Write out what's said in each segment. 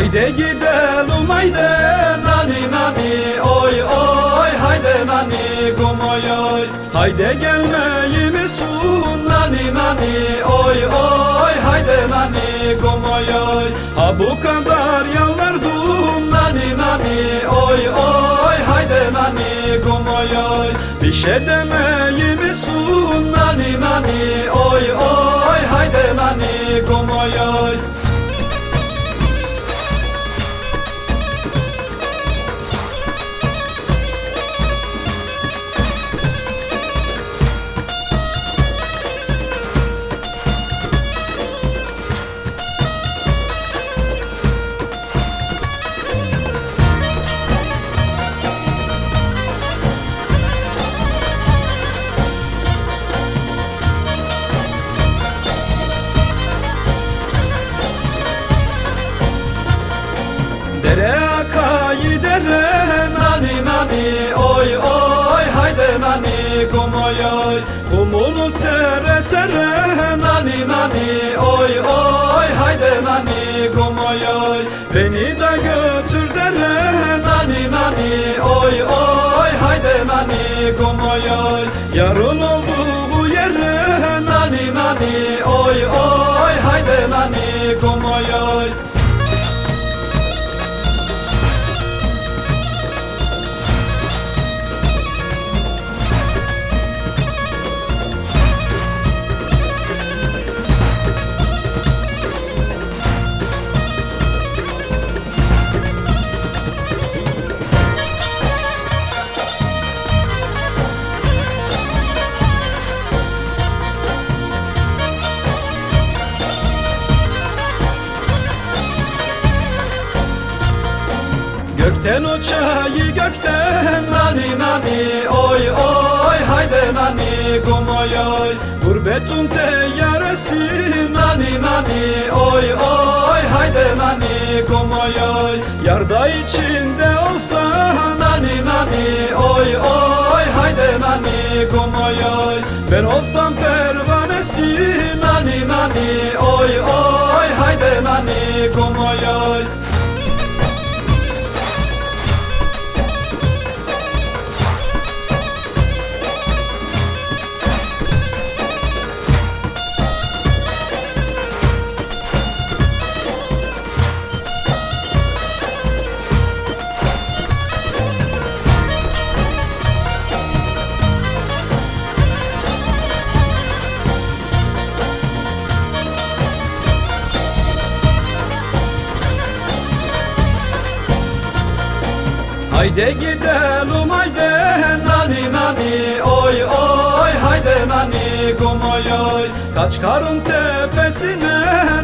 Haydi gidelim haydi nani nani oy oy haydi nani gomoy oy Haydi gelmeyi misun nani nani oy oy haydi nani gomoy oy Ha bu kadar yalvardım nani nani oy oy haydi nani gomoy oy Bir şey demeyi misun nani nani oy oy haydi nani oy sere sere nani nani oy oy haydi nani Gökten o çayı gökten nani nani oy oy haydi nani kumoy oy Gurbetun teyyaresi nani nani oy oy haydi nani kumoy oy Yarda içinde olsa nani nani oy oy haydi nani kumoy oy Ben olsam pervanesi nani nani oy oy haydi nani kumoy Haydi gidelim haydi nani nani oy oy haydi nani kumoy oy Kaç karın tepesine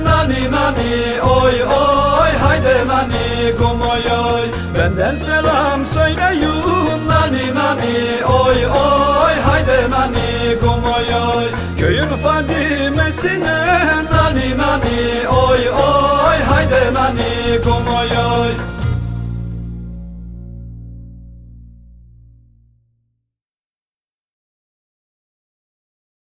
nani nani oy oy haydi nani kumoy oy Benden selam söyleyin nani nani oy oy haydi nani kumoy oy Köyün Fadimesine nani nani oy oy haydi nani kumoy oy